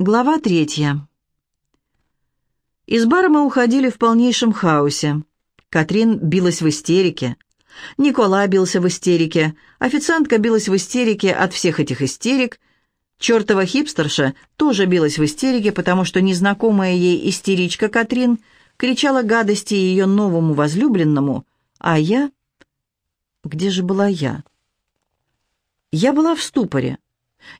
Глава третья. Из бара мы уходили в полнейшем хаосе. Катрин билась в истерике. Никола бился в истерике. Официантка билась в истерике от всех этих истерик. Чертова хипстерша тоже билась в истерике, потому что незнакомая ей истеричка Катрин кричала гадости ее новому возлюбленному, а я... Где же была я? Я была в ступоре.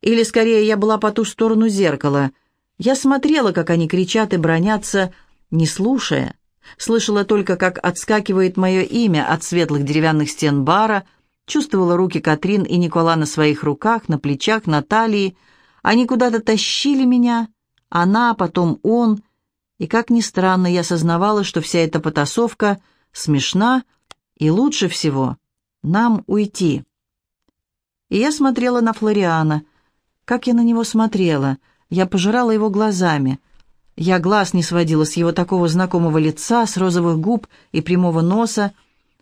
Или, скорее, я была по ту сторону зеркала. Я смотрела, как они кричат и бронятся, не слушая. Слышала только, как отскакивает мое имя от светлых деревянных стен бара, чувствовала руки Катрин и Никола на своих руках, на плечах, на талии. Они куда-то тащили меня, она, потом он. И, как ни странно, я сознавала, что вся эта потасовка смешна, и лучше всего нам уйти. И я смотрела на Флориана — как я на него смотрела! Я пожирала его глазами. Я глаз не сводила с его такого знакомого лица, с розовых губ и прямого носа,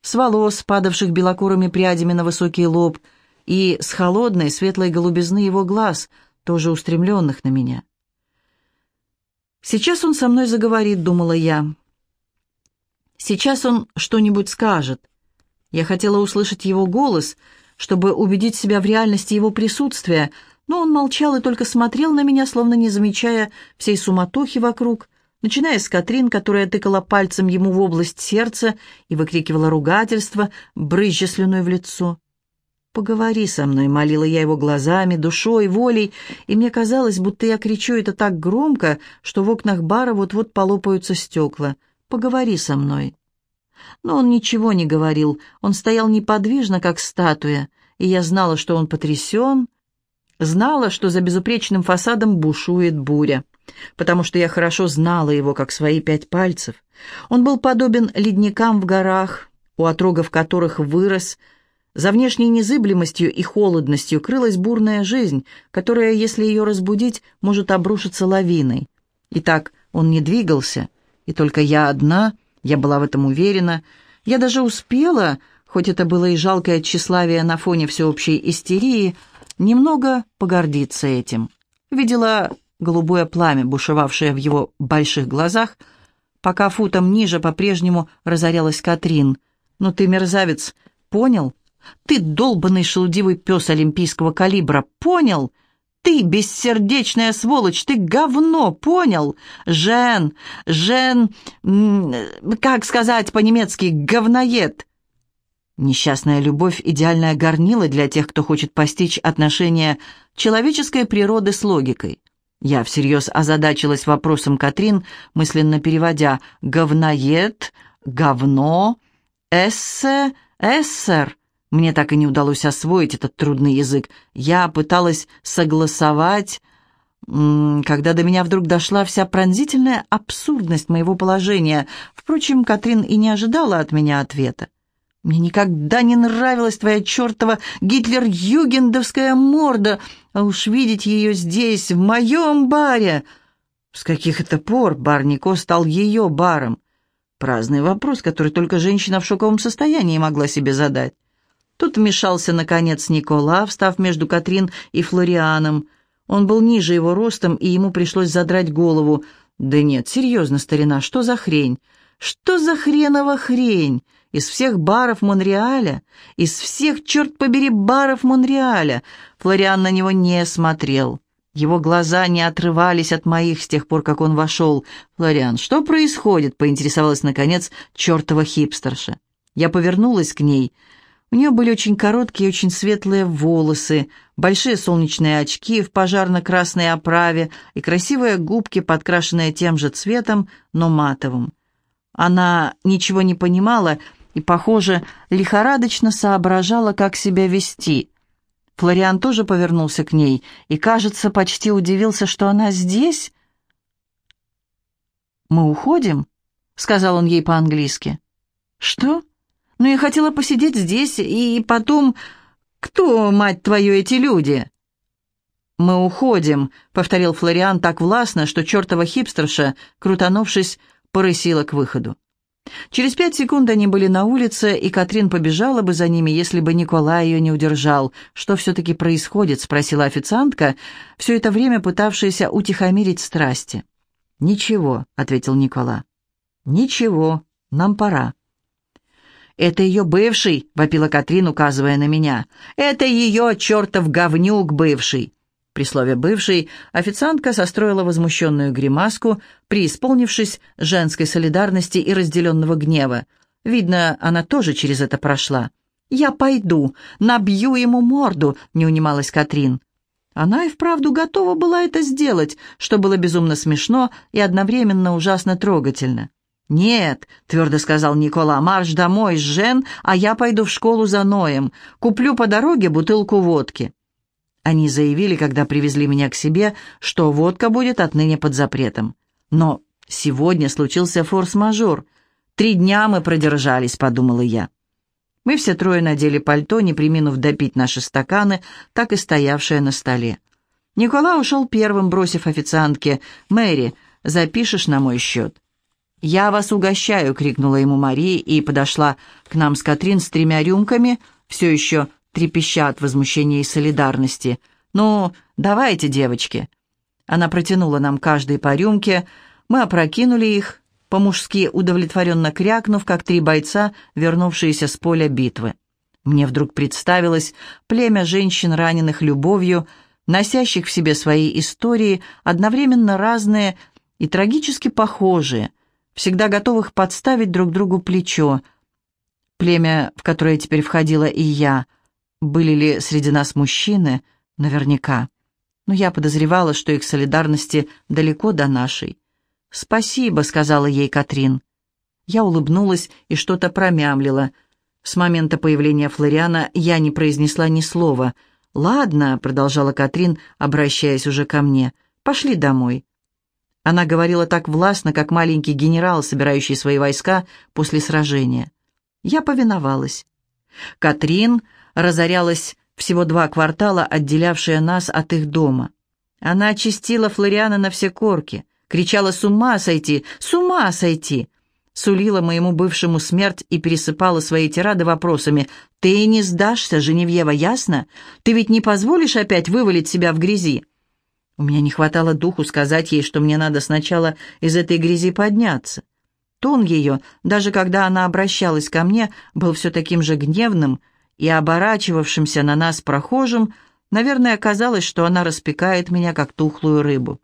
с волос, падавших белокурыми прядями на высокий лоб, и с холодной светлой голубизны его глаз, тоже устремленных на меня. «Сейчас он со мной заговорит», — думала я. «Сейчас он что-нибудь скажет». Я хотела услышать его голос, чтобы убедить себя в реальности его присутствия — но он молчал и только смотрел на меня, словно не замечая всей суматохи вокруг, начиная с Катрин, которая тыкала пальцем ему в область сердца и выкрикивала ругательство, брызжа слюной в лицо. «Поговори со мной», — молила я его глазами, душой, волей, и мне казалось, будто я кричу это так громко, что в окнах бара вот-вот полопаются стекла. «Поговори со мной». Но он ничего не говорил, он стоял неподвижно, как статуя, и я знала, что он потрясен, Знала, что за безупречным фасадом бушует буря, потому что я хорошо знала его, как свои пять пальцев. Он был подобен ледникам в горах, у отрогов которых вырос. За внешней незыблемостью и холодностью крылась бурная жизнь, которая, если ее разбудить, может обрушиться лавиной. Итак, он не двигался, и только я одна, я была в этом уверена. Я даже успела, хоть это было и жалкое тщеславие на фоне всеобщей истерии, — немного погордиться этим. Видела голубое пламя, бушевавшее в его больших глазах, пока футом ниже по-прежнему разорялась Катрин. «Ну ты, мерзавец, понял? Ты долбанный шелудивый пес олимпийского калибра, понял? Ты бессердечная сволочь, ты говно, понял? Жен, Жен, как сказать по-немецки, говноед!» Несчастная любовь – идеальная горнила для тех, кто хочет постичь отношения человеческой природы с логикой. Я всерьез озадачилась вопросом Катрин, мысленно переводя «говноед», «говно», «эссе», «эссер». Мне так и не удалось освоить этот трудный язык. Я пыталась согласовать, когда до меня вдруг дошла вся пронзительная абсурдность моего положения. Впрочем, Катрин и не ожидала от меня ответа. Мне никогда не нравилась твоя чертова гитлер-югендовская морда, а уж видеть ее здесь, в моем баре. С каких это пор бар Нико стал ее баром? Праздный вопрос, который только женщина в шоковом состоянии могла себе задать. Тут вмешался, наконец, Никола, встав между Катрин и Флорианом. Он был ниже его ростом, и ему пришлось задрать голову. «Да нет, серьезно, старина, что за хрень? Что за хренова хрень?» Из всех баров Монреаля, из всех, черт побери, баров Монреаля, Флориан на него не смотрел. Его глаза не отрывались от моих с тех пор, как он вошел. «Флориан, что происходит?» — поинтересовалась, наконец, чертова хипстерша. Я повернулась к ней. У нее были очень короткие, очень светлые волосы, большие солнечные очки в пожарно-красной оправе и красивые губки, подкрашенные тем же цветом, но матовым. Она ничего не понимала и, похоже, лихорадочно соображала, как себя вести. Флориан тоже повернулся к ней и, кажется, почти удивился, что она здесь. «Мы уходим?» — сказал он ей по-английски. «Что? Ну, я хотела посидеть здесь, и потом... Кто, мать твою, эти люди?» «Мы уходим», — повторил Флориан так властно, что чертова хипстерша, крутанувшись, порысила к выходу. Через пять секунд они были на улице, и Катрин побежала бы за ними, если бы Николай ее не удержал. «Что все-таки происходит?» — спросила официантка, все это время пытавшаяся утихомирить страсти. «Ничего», — ответил Никола. «Ничего, нам пора». «Это ее бывший», — вопила Катрин, указывая на меня. «Это ее чертов говнюк бывший». При слове «бывший» официантка состроила возмущенную гримаску, преисполнившись женской солидарности и разделенного гнева. Видно, она тоже через это прошла. «Я пойду, набью ему морду», — не унималась Катрин. Она и вправду готова была это сделать, что было безумно смешно и одновременно ужасно трогательно. «Нет», — твердо сказал Никола, — «марш домой, Жен, а я пойду в школу за Ноем. Куплю по дороге бутылку водки». Они заявили, когда привезли меня к себе, что водка будет отныне под запретом. Но сегодня случился форс-мажор. Три дня мы продержались, подумала я. Мы все трое надели пальто, не приминув допить наши стаканы, так и стоявшие на столе. Никола ушел первым, бросив официантке. «Мэри, запишешь на мой счет?» «Я вас угощаю!» — крикнула ему Мария и подошла к нам с Катрин с тремя рюмками, все еще трепеща от возмущения и солидарности. «Ну, давайте, девочки!» Она протянула нам каждой по рюмке, мы опрокинули их, по-мужски удовлетворенно крякнув, как три бойца, вернувшиеся с поля битвы. Мне вдруг представилось племя женщин, раненых любовью, носящих в себе свои истории, одновременно разные и трагически похожие, всегда готовых подставить друг другу плечо. Племя, в которое теперь входила и я — были ли среди нас мужчины? Наверняка. Но я подозревала, что их солидарности далеко до нашей. «Спасибо», — сказала ей Катрин. Я улыбнулась и что-то промямлила. С момента появления Флориана я не произнесла ни слова. «Ладно», — продолжала Катрин, обращаясь уже ко мне, — «пошли домой». Она говорила так властно, как маленький генерал, собирающий свои войска после сражения. Я повиновалась. Катрин разорялось всего два квартала, отделявшие нас от их дома. Она очистила Флориана на все корки, кричала «С ума сойти! С ума сойти!» Сулила моему бывшему смерть и пересыпала свои тирады вопросами. «Ты не сдашься, Женевьева, ясно? Ты ведь не позволишь опять вывалить себя в грязи?» У меня не хватало духу сказать ей, что мне надо сначала из этой грязи подняться. Тон ее, даже когда она обращалась ко мне, был все таким же гневным, и оборачивавшимся на нас прохожим, наверное, казалось, что она распекает меня, как тухлую рыбу.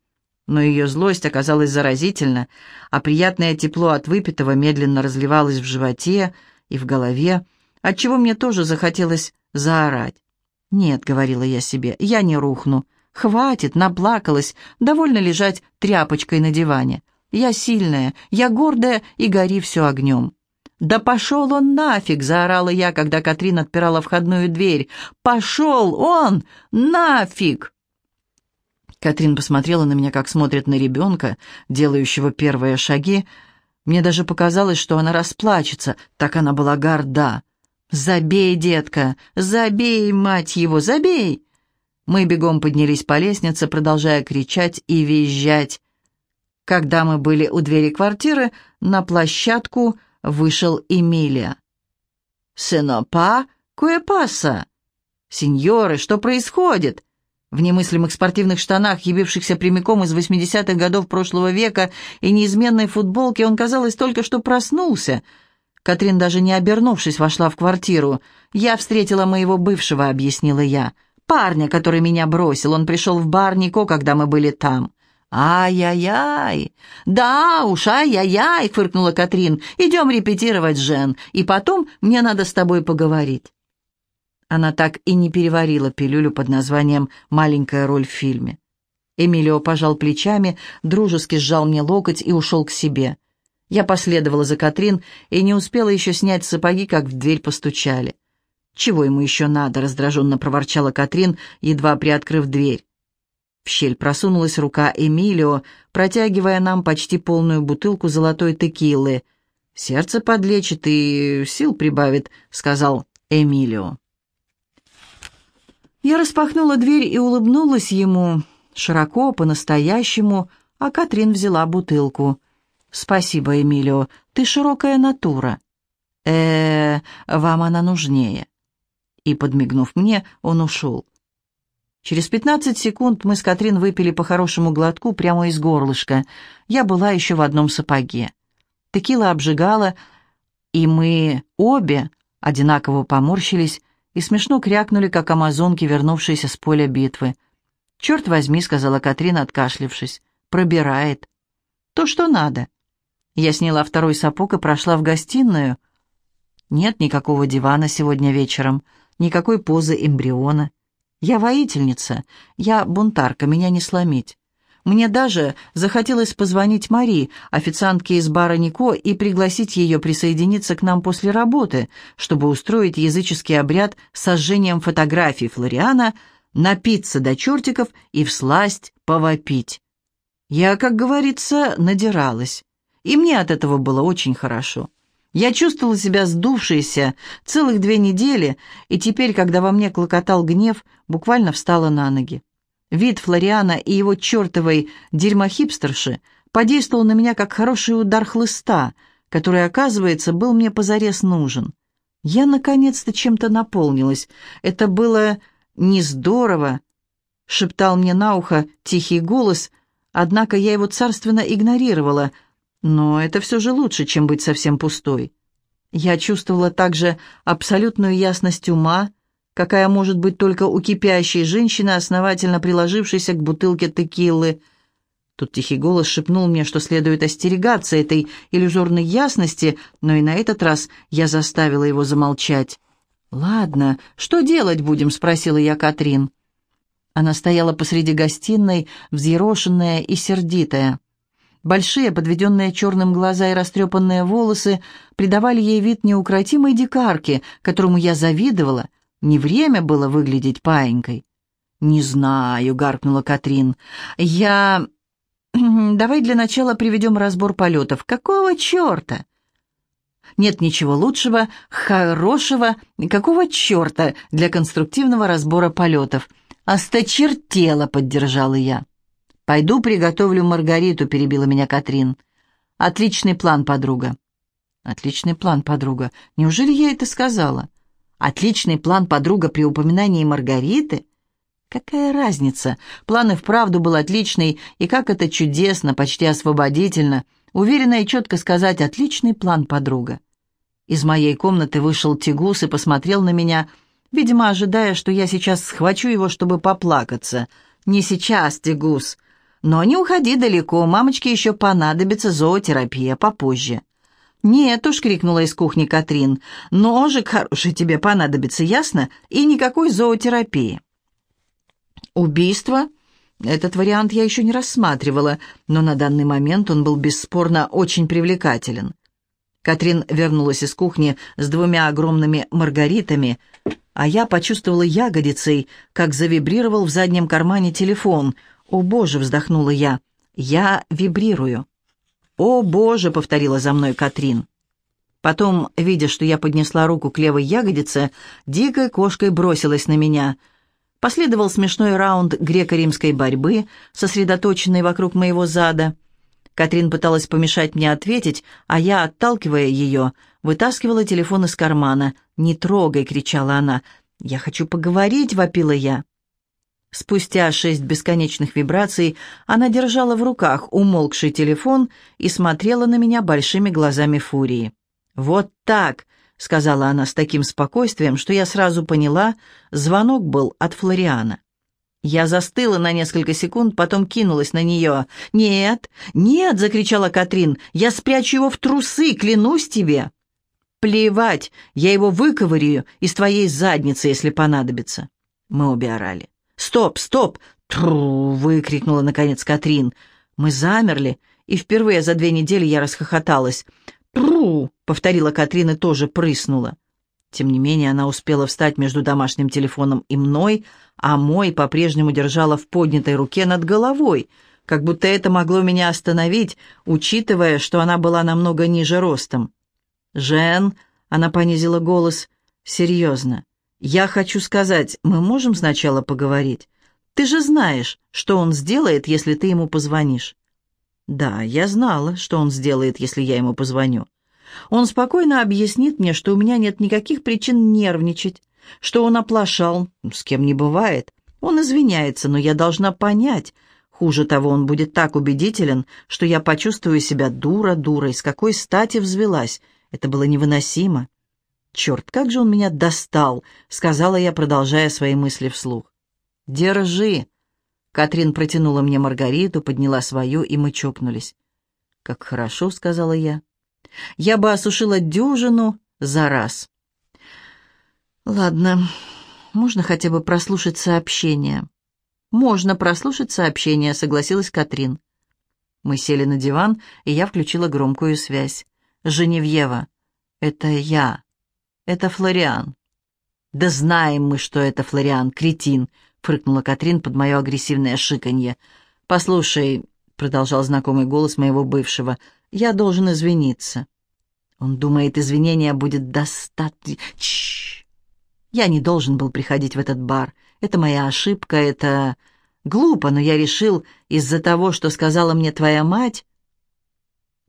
Но ее злость оказалась заразительна, а приятное тепло от выпитого медленно разливалось в животе и в голове, отчего мне тоже захотелось заорать. «Нет», — говорила я себе, — «я не рухну. Хватит, наплакалась, довольно лежать тряпочкой на диване. Я сильная, я гордая, и гори все огнем». «Да пошел он нафиг!» — заорала я, когда Катрин отпирала входную дверь. «Пошел он нафиг!» Катрин посмотрела на меня, как смотрит на ребенка, делающего первые шаги. Мне даже показалось, что она расплачется, так она была горда. «Забей, детка! Забей, мать его, забей!» Мы бегом поднялись по лестнице, продолжая кричать и визжать. Когда мы были у двери квартиры, на площадку вышел Эмилия. «Сенопа куэпаса!» «Сеньоры, что происходит?» В немыслимых спортивных штанах, явившихся прямиком из 80-х годов прошлого века, и неизменной футболке он, казалось, только что проснулся. Катрин, даже не обернувшись, вошла в квартиру. «Я встретила моего бывшего», — объяснила я. «Парня, который меня бросил. Он пришел в бар Нико, когда мы были там. «Ай-яй-яй! Да уж, ай-яй-яй!» — фыркнула Катрин. «Идем репетировать, Жен, и потом мне надо с тобой поговорить». Она так и не переварила пилюлю под названием «Маленькая роль в фильме». Эмилио пожал плечами, дружески сжал мне локоть и ушел к себе. Я последовала за Катрин и не успела еще снять сапоги, как в дверь постучали. «Чего ему еще надо?» — раздраженно проворчала Катрин, едва приоткрыв дверь. В щель просунулась рука Эмилио, протягивая нам почти полную бутылку золотой текилы. «Сердце подлечит и сил прибавит», — сказал Эмилио. Я распахнула дверь и улыбнулась ему, широко, по-настоящему, а Катрин взяла бутылку. «Спасибо, Эмилио, ты широкая натура». э, -э вам она нужнее». И, подмигнув мне, он ушел. Через пятнадцать секунд мы с Катрин выпили по хорошему глотку прямо из горлышка. Я была еще в одном сапоге. Текила обжигала, и мы обе одинаково поморщились и смешно крякнули, как амазонки, вернувшиеся с поля битвы. «Черт возьми», — сказала Катрин, откашлившись, — «пробирает». «То, что надо». Я сняла второй сапог и прошла в гостиную. Нет никакого дивана сегодня вечером, никакой позы эмбриона. Я воительница, я бунтарка, меня не сломить. Мне даже захотелось позвонить Мари, официантке из бара Нико, и пригласить ее присоединиться к нам после работы, чтобы устроить языческий обряд с сожжением фотографий Флориана, напиться до чертиков и всласть повопить. Я, как говорится, надиралась, и мне от этого было очень хорошо. Я чувствовала себя сдувшейся целых две недели, и теперь, когда во мне клокотал гнев, буквально встала на ноги. Вид Флориана и его чертовой дерьмохипстерши подействовал на меня как хороший удар хлыста, который, оказывается, был мне позарез нужен. Я, наконец-то, чем-то наполнилась. Это было не здорово, шептал мне на ухо тихий голос, однако я его царственно игнорировала — но это все же лучше, чем быть совсем пустой. Я чувствовала также абсолютную ясность ума, какая может быть только у кипящей женщины, основательно приложившейся к бутылке текилы. Тут тихий голос шепнул мне, что следует остерегаться этой иллюзорной ясности, но и на этот раз я заставила его замолчать. «Ладно, что делать будем?» — спросила я Катрин. Она стояла посреди гостиной, взъерошенная и сердитая. Большие, подведенные черным глаза и растрепанные волосы придавали ей вид неукротимой дикарки, которому я завидовала. Не время было выглядеть паинькой. «Не знаю», — гаркнула Катрин. «Я... Давай для начала приведем разбор полетов. Какого черта?» Нет ничего лучшего, хорошего, какого черта для конструктивного разбора полетов. «Осточертело», — поддержала я. «Пойду приготовлю Маргариту», — перебила меня Катрин. «Отличный план, подруга». «Отличный план, подруга. Неужели я это сказала?» «Отличный план, подруга, при упоминании Маргариты?» Какая разница? План и вправду был отличный, и как это чудесно, почти освободительно. Уверенно и четко сказать «отличный план, подруга». Из моей комнаты вышел Тигус и посмотрел на меня, видимо, ожидая, что я сейчас схвачу его, чтобы поплакаться. «Не сейчас, Тигус. Но не уходи далеко, мамочке еще понадобится зоотерапия попозже». «Нет уж», — крикнула из кухни Катрин, — «ножик хороший тебе понадобится, ясно? И никакой зоотерапии». «Убийство?» Этот вариант я еще не рассматривала, но на данный момент он был бесспорно очень привлекателен. Катрин вернулась из кухни с двумя огромными маргаритами, а я почувствовала ягодицей, как завибрировал в заднем кармане телефон — «О, Боже!» — вздохнула я. «Я вибрирую». «О, Боже!» — повторила за мной Катрин. Потом, видя, что я поднесла руку к левой ягодице, дикой кошкой бросилась на меня. Последовал смешной раунд греко-римской борьбы, сосредоточенный вокруг моего зада. Катрин пыталась помешать мне ответить, а я, отталкивая ее, вытаскивала телефон из кармана. «Не трогай!» — кричала она. «Я хочу поговорить!» — вопила я. Спустя шесть бесконечных вибраций она держала в руках умолкший телефон и смотрела на меня большими глазами фурии. «Вот так!» — сказала она с таким спокойствием, что я сразу поняла, звонок был от Флориана. Я застыла на несколько секунд, потом кинулась на нее. «Нет, нет!» — закричала Катрин. «Я спрячу его в трусы, клянусь тебе!» «Плевать, я его выковырю из твоей задницы, если понадобится!» Мы обе орали. «Стоп, стоп!» «Тру!» — выкрикнула, наконец, Катрин. Мы замерли, и впервые за две недели я расхохоталась. «Тру!» — повторила Катрин и тоже прыснула. Тем не менее, она успела встать между домашним телефоном и мной, а мой по-прежнему держала в поднятой руке над головой, как будто это могло меня остановить, учитывая, что она была намного ниже ростом. «Жен», — она понизила голос, — «серьезно, «Я хочу сказать, мы можем сначала поговорить? Ты же знаешь, что он сделает, если ты ему позвонишь». Да, я знала, что он сделает, если я ему позвоню. Он спокойно объяснит мне, что у меня нет никаких причин нервничать, что он оплошал, с кем не бывает. Он извиняется, но я должна понять. Хуже того, он будет так убедителен, что я почувствую себя дура-дурой, с какой стати взвелась. Это было невыносимо. «Черт, как же он меня достал!» — сказала я, продолжая свои мысли вслух. «Держи!» Катрин протянула мне Маргариту, подняла свою, и мы чокнулись. «Как хорошо!» — сказала я. «Я бы осушила дюжину за раз». «Ладно, можно хотя бы прослушать сообщение?» «Можно прослушать сообщение», — согласилась Катрин. Мы сели на диван, и я включила громкую связь. «Женевьева, это я. Это Флориан». «Да знаем мы, что это Флориан, кретин», — фыркнула Катрин под мое агрессивное шиканье. «Послушай», — продолжал знакомый голос моего бывшего, — «я должен извиниться». Он думает, извинения будет достаточно... Я не должен был приходить в этот бар. Это моя ошибка, это... Глупо, но я решил, из-за того, что сказала мне твоя мать...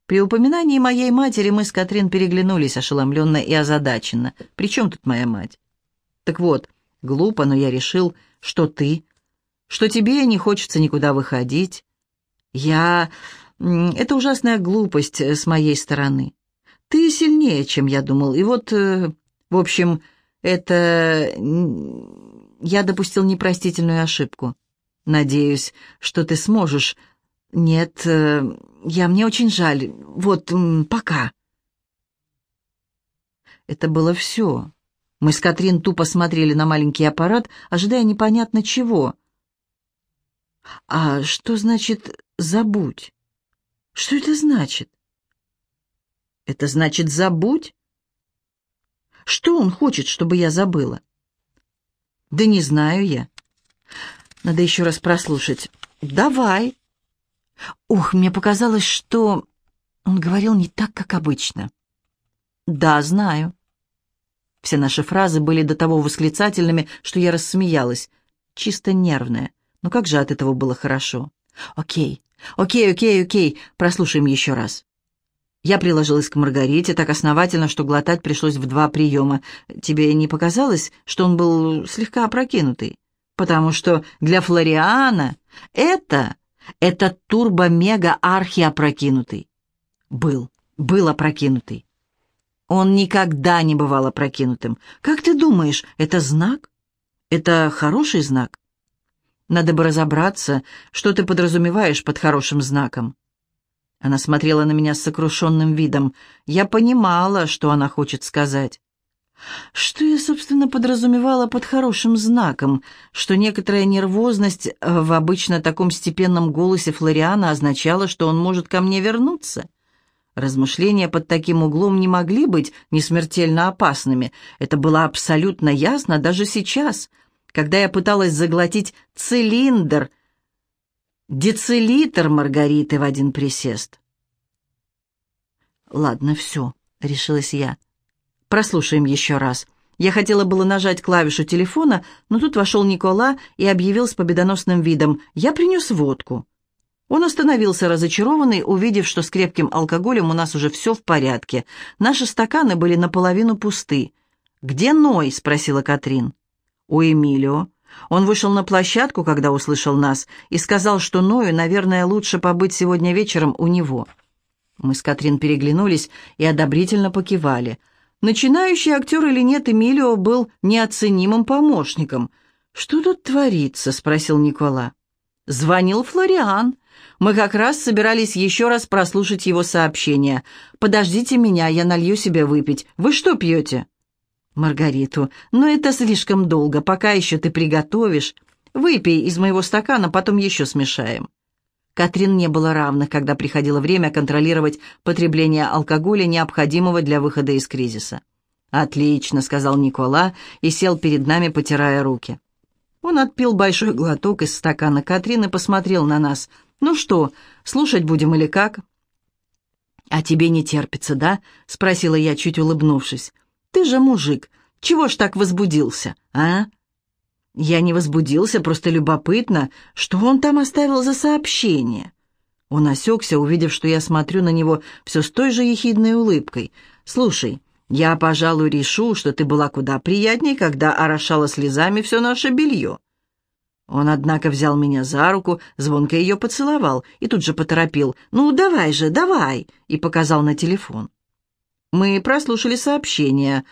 При упоминании моей матери мы с Катрин переглянулись ошеломленно и озадаченно. «При чем тут моя мать?» «Так вот, глупо, но я решил, что ты, что тебе не хочется никуда выходить. Я... Это ужасная глупость с моей стороны. Ты сильнее, чем я думал, и вот... Э, в общем, это... Я допустил непростительную ошибку. Надеюсь, что ты сможешь... Нет, э, я мне очень жаль. Вот, пока. Это было все. Мы с Катрин тупо смотрели на маленький аппарат, ожидая непонятно чего. А что значит «забудь»? Что это значит? Это значит «забудь»? Что он хочет, чтобы я забыла? Да не знаю я. Надо еще раз прослушать. Давай. Ух, мне показалось, что он говорил не так, как обычно. Да, знаю. Все наши фразы были до того восклицательными, что я рассмеялась. Чисто нервная. Но как же от этого было хорошо. Окей, окей, окей, окей, прослушаем еще раз. Я приложилась к Маргарите так основательно, что глотать пришлось в два приема. Тебе не показалось, что он был слегка опрокинутый? Потому что для Флориана это, это турбо-мега-архи-опрокинутый. Был, был опрокинутый. Он никогда не бывал опрокинутым. Как ты думаешь, это знак? Это хороший знак? Надо бы разобраться, что ты подразумеваешь под хорошим знаком. Она смотрела на меня с сокрушенным видом. Я понимала, что она хочет сказать. Что я, собственно, подразумевала под хорошим знаком? Что некоторая нервозность э, в обычно таком степенном голосе Флориана означала, что он может ко мне вернуться? Размышления под таким углом не могли быть несмертельно опасными. Это было абсолютно ясно даже сейчас, когда я пыталась заглотить цилиндр Децилитр Маргариты в один присест. «Ладно, все», — решилась я. «Прослушаем еще раз». Я хотела было нажать клавишу телефона, но тут вошел Никола и объявил с победоносным видом «Я принес водку». Он остановился разочарованный, увидев, что с крепким алкоголем у нас уже все в порядке. Наши стаканы были наполовину пусты. «Где Ной?» — спросила Катрин. «У Эмилио. Он вышел на площадку, когда услышал нас, и сказал, что Ною, наверное, лучше побыть сегодня вечером у него. Мы с Катрин переглянулись и одобрительно покивали. Начинающий актер или нет, Эмилио был неоценимым помощником. «Что тут творится?» — спросил Никола. «Звонил Флориан. Мы как раз собирались еще раз прослушать его сообщение. Подождите меня, я налью себе выпить. Вы что пьете?» Маргариту. «Но это слишком долго, пока еще ты приготовишь. Выпей из моего стакана, потом еще смешаем». Катрин не было равных, когда приходило время контролировать потребление алкоголя, необходимого для выхода из кризиса. «Отлично», — сказал Никола и сел перед нами, потирая руки. Он отпил большой глоток из стакана Катрин и посмотрел на нас. «Ну что, слушать будем или как?» «А тебе не терпится, да?» — спросила я, чуть улыбнувшись. Ты же мужик, чего ж так возбудился, а?» «Я не возбудился, просто любопытно, что он там оставил за сообщение». Он осекся, увидев, что я смотрю на него все с той же ехидной улыбкой. «Слушай, я, пожалуй, решу, что ты была куда приятней, когда орошала слезами все наше белье». Он, однако, взял меня за руку, звонко ее поцеловал и тут же поторопил. «Ну, давай же, давай!» и показал на телефон. Мы прослушали сообщение.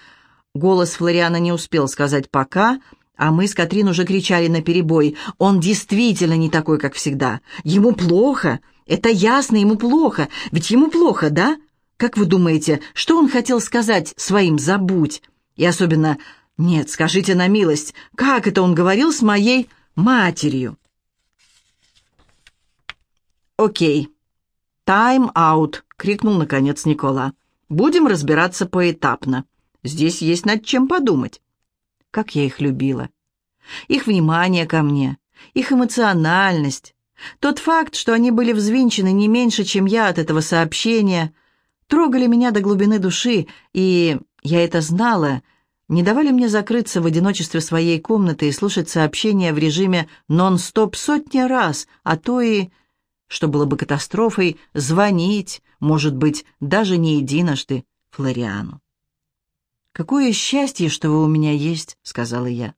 Голос Флориана не успел сказать «пока», а мы с Катрин уже кричали на перебой. «Он действительно не такой, как всегда. Ему плохо. Это ясно, ему плохо. Ведь ему плохо, да? Как вы думаете, что он хотел сказать своим «забудь»? И особенно «нет, скажите на милость, как это он говорил с моей матерью?» «Окей. Тайм-аут», — крикнул наконец Никола. «Будем разбираться поэтапно. Здесь есть над чем подумать». Как я их любила. Их внимание ко мне, их эмоциональность, тот факт, что они были взвинчены не меньше, чем я от этого сообщения, трогали меня до глубины души, и, я это знала, не давали мне закрыться в одиночестве своей комнаты и слушать сообщения в режиме нон-стоп сотни раз, а то и, что было бы катастрофой, звонить, может быть, даже не единожды, Флориану. «Какое счастье, что вы у меня есть», — сказала я.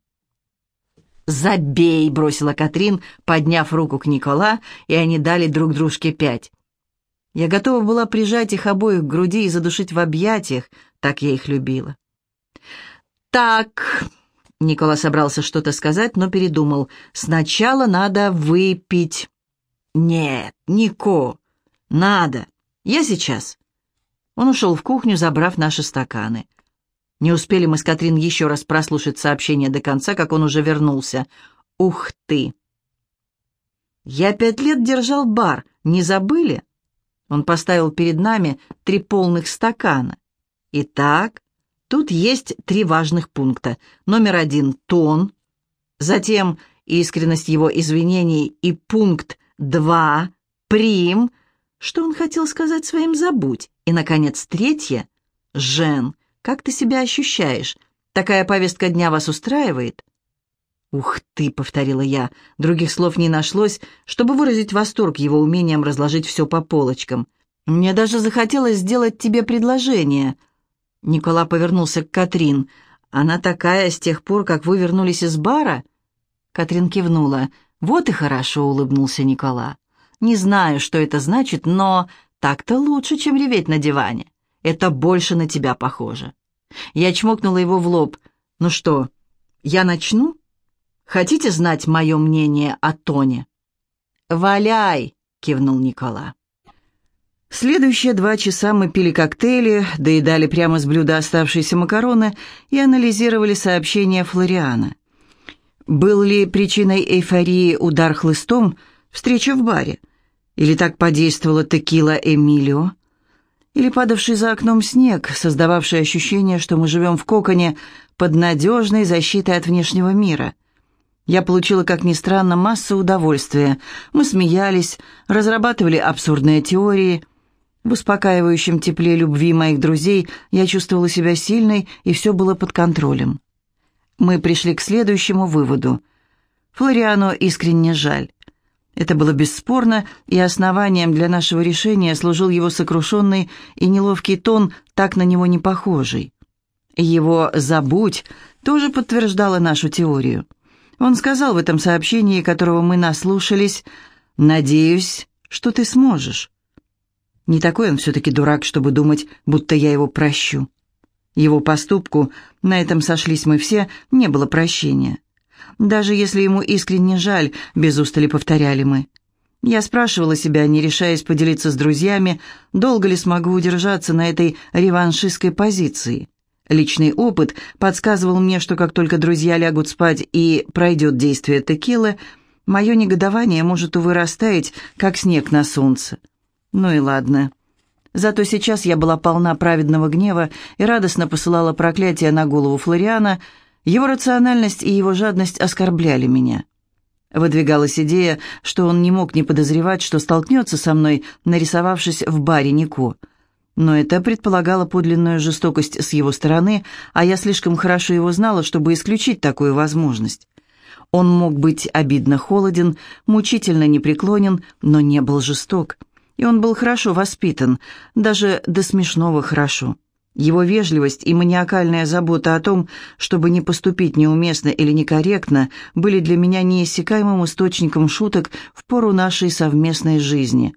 «Забей!» — бросила Катрин, подняв руку к Никола, и они дали друг дружке пять. Я готова была прижать их обоих к груди и задушить в объятиях, так я их любила. «Так...» — Никола собрался что-то сказать, но передумал. «Сначала надо выпить». «Нет, Нико, надо. Я сейчас». Он ушел в кухню, забрав наши стаканы. Не успели мы с Катрин еще раз прослушать сообщение до конца, как он уже вернулся. «Ух ты!» «Я пять лет держал бар, не забыли?» Он поставил перед нами три полных стакана. «Итак, тут есть три важных пункта. Номер один — тон. Затем искренность его извинений и пункт два — прим. Что он хотел сказать своим «забудь». И, наконец, третье — Жен. Как ты себя ощущаешь? Такая повестка дня вас устраивает?» «Ух ты!» — повторила я. Других слов не нашлось, чтобы выразить восторг его умением разложить все по полочкам. «Мне даже захотелось сделать тебе предложение». Никола повернулся к Катрин. «Она такая с тех пор, как вы вернулись из бара?» Катрин кивнула. «Вот и хорошо», — улыбнулся Никола. «Не знаю, что это значит, но так-то лучше, чем реветь на диване. Это больше на тебя похоже». Я чмокнула его в лоб. «Ну что, я начну? Хотите знать мое мнение о Тоне?» «Валяй!» — кивнул Никола. Следующие два часа мы пили коктейли, доедали прямо с блюда оставшиеся макароны и анализировали сообщения Флориана. Был ли причиной эйфории удар хлыстом, встреча в баре? Или так подействовала текила Эмилио? Или падавший за окном снег, создававший ощущение, что мы живем в коконе под надежной защитой от внешнего мира. Я получила, как ни странно, массу удовольствия. Мы смеялись, разрабатывали абсурдные теории. В успокаивающем тепле любви моих друзей я чувствовала себя сильной, и все было под контролем. Мы пришли к следующему выводу. Флориану искренне жаль. Это было бесспорно, и основанием для нашего решения служил его сокрушенный и неловкий тон, так на него не похожий. Его «забудь» тоже подтверждало нашу теорию. Он сказал в этом сообщении, которого мы наслушались, «Надеюсь, что ты сможешь». Не такой он все-таки дурак, чтобы думать, будто я его прощу. Его поступку, на этом сошлись мы все, не было прощения. Даже если ему искренне жаль, без устали повторяли мы. Я спрашивала себя, не решаясь поделиться с друзьями, долго ли смогу удержаться на этой реваншистской позиции. Личный опыт подсказывал мне, что как только друзья лягут спать и пройдет действие текилы, мое негодование может, увы, растаять, как снег на солнце. Ну и ладно. Зато сейчас я была полна праведного гнева и радостно посылала проклятие на голову Флориана — его рациональность и его жадность оскорбляли меня. Выдвигалась идея, что он не мог не подозревать, что столкнется со мной, нарисовавшись в баре Нико. Но это предполагало подлинную жестокость с его стороны, а я слишком хорошо его знала, чтобы исключить такую возможность. Он мог быть обидно холоден, мучительно непреклонен, но не был жесток. И он был хорошо воспитан, даже до смешного хорошо. Его вежливость и маниакальная забота о том, чтобы не поступить неуместно или некорректно, были для меня неиссякаемым источником шуток в пору нашей совместной жизни.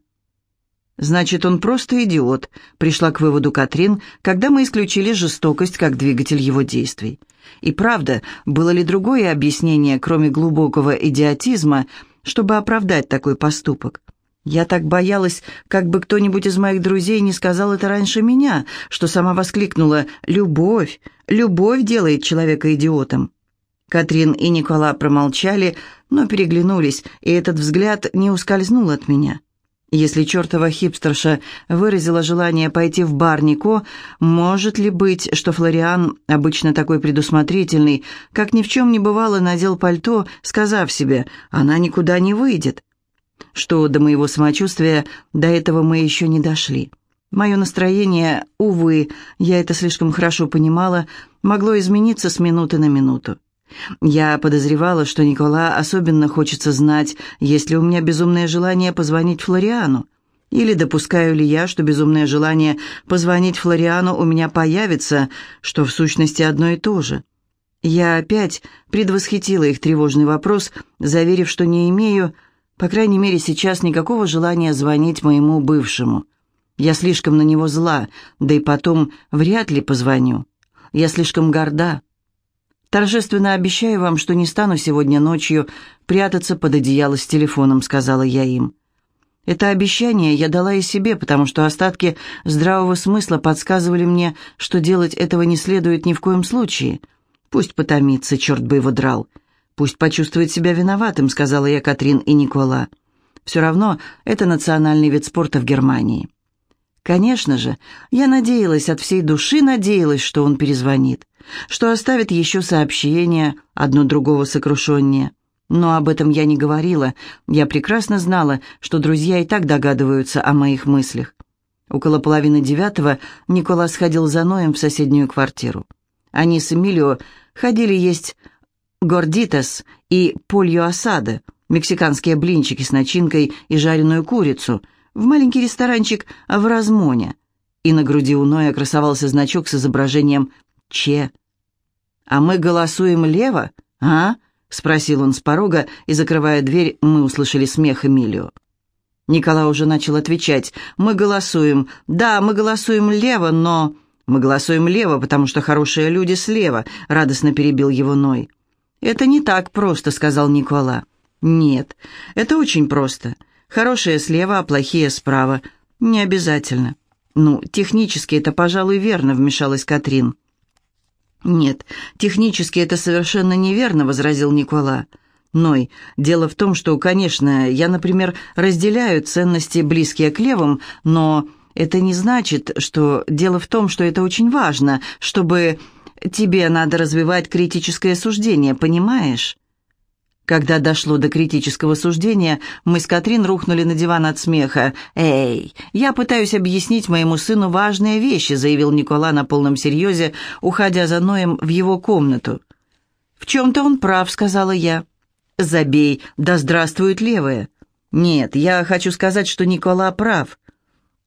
«Значит, он просто идиот», — пришла к выводу Катрин, когда мы исключили жестокость как двигатель его действий. И правда, было ли другое объяснение, кроме глубокого идиотизма, чтобы оправдать такой поступок? Я так боялась, как бы кто-нибудь из моих друзей не сказал это раньше меня, что сама воскликнула «Любовь! Любовь делает человека идиотом!» Катрин и Никола промолчали, но переглянулись, и этот взгляд не ускользнул от меня. Если чертова хипстерша выразила желание пойти в бар Нико, может ли быть, что Флориан, обычно такой предусмотрительный, как ни в чем не бывало, надел пальто, сказав себе «она никуда не выйдет»? Что до моего самочувствия до этого мы еще не дошли. Мое настроение, увы, я это слишком хорошо понимала, могло измениться с минуты на минуту. Я подозревала, что Никола особенно хочется знать, есть ли у меня безумное желание позвонить Флориану. Или допускаю ли я, что безумное желание позвонить Флориану у меня появится, что в сущности одно и то же. Я опять предвосхитила их тревожный вопрос, заверив, что не имею по крайней мере, сейчас никакого желания звонить моему бывшему. Я слишком на него зла, да и потом вряд ли позвоню. Я слишком горда. Торжественно обещаю вам, что не стану сегодня ночью прятаться под одеяло с телефоном, сказала я им. Это обещание я дала и себе, потому что остатки здравого смысла подсказывали мне, что делать этого не следует ни в коем случае. Пусть потомится, черт бы его драл. «Пусть почувствует себя виноватым», — сказала я Катрин и Никола. «Все равно это национальный вид спорта в Германии». Конечно же, я надеялась, от всей души надеялась, что он перезвонит, что оставит еще сообщение, одно другого сокрушеннее. Но об этом я не говорила, я прекрасно знала, что друзья и так догадываются о моих мыслях. Около половины девятого Никола сходил за Ноем в соседнюю квартиру. Они с Эмилио ходили есть гордитас и польо осада, мексиканские блинчики с начинкой и жареную курицу, в маленький ресторанчик в Размоне. И на груди у Ноя красовался значок с изображением «Че». «А мы голосуем лево, а?» — спросил он с порога, и, закрывая дверь, мы услышали смех Эмилио. Николай уже начал отвечать. «Мы голосуем. Да, мы голосуем лево, но...» «Мы голосуем лево, потому что хорошие люди слева», — радостно перебил его Ной. «Это не так просто», — сказал Никола. «Нет, это очень просто. Хорошие слева, а плохие справа. Не обязательно». «Ну, технически это, пожалуй, верно», — вмешалась Катрин. «Нет, технически это совершенно неверно», — возразил Никола. «Ной, дело в том, что, конечно, я, например, разделяю ценности, близкие к левым, но это не значит, что дело в том, что это очень важно, чтобы Тебе надо развивать критическое суждение, понимаешь?» Когда дошло до критического суждения, мы с Катрин рухнули на диван от смеха. «Эй, я пытаюсь объяснить моему сыну важные вещи», заявил Никола на полном серьезе, уходя за Ноем в его комнату. «В чем-то он прав», — сказала я. «Забей, да здравствует левая». «Нет, я хочу сказать, что Никола прав».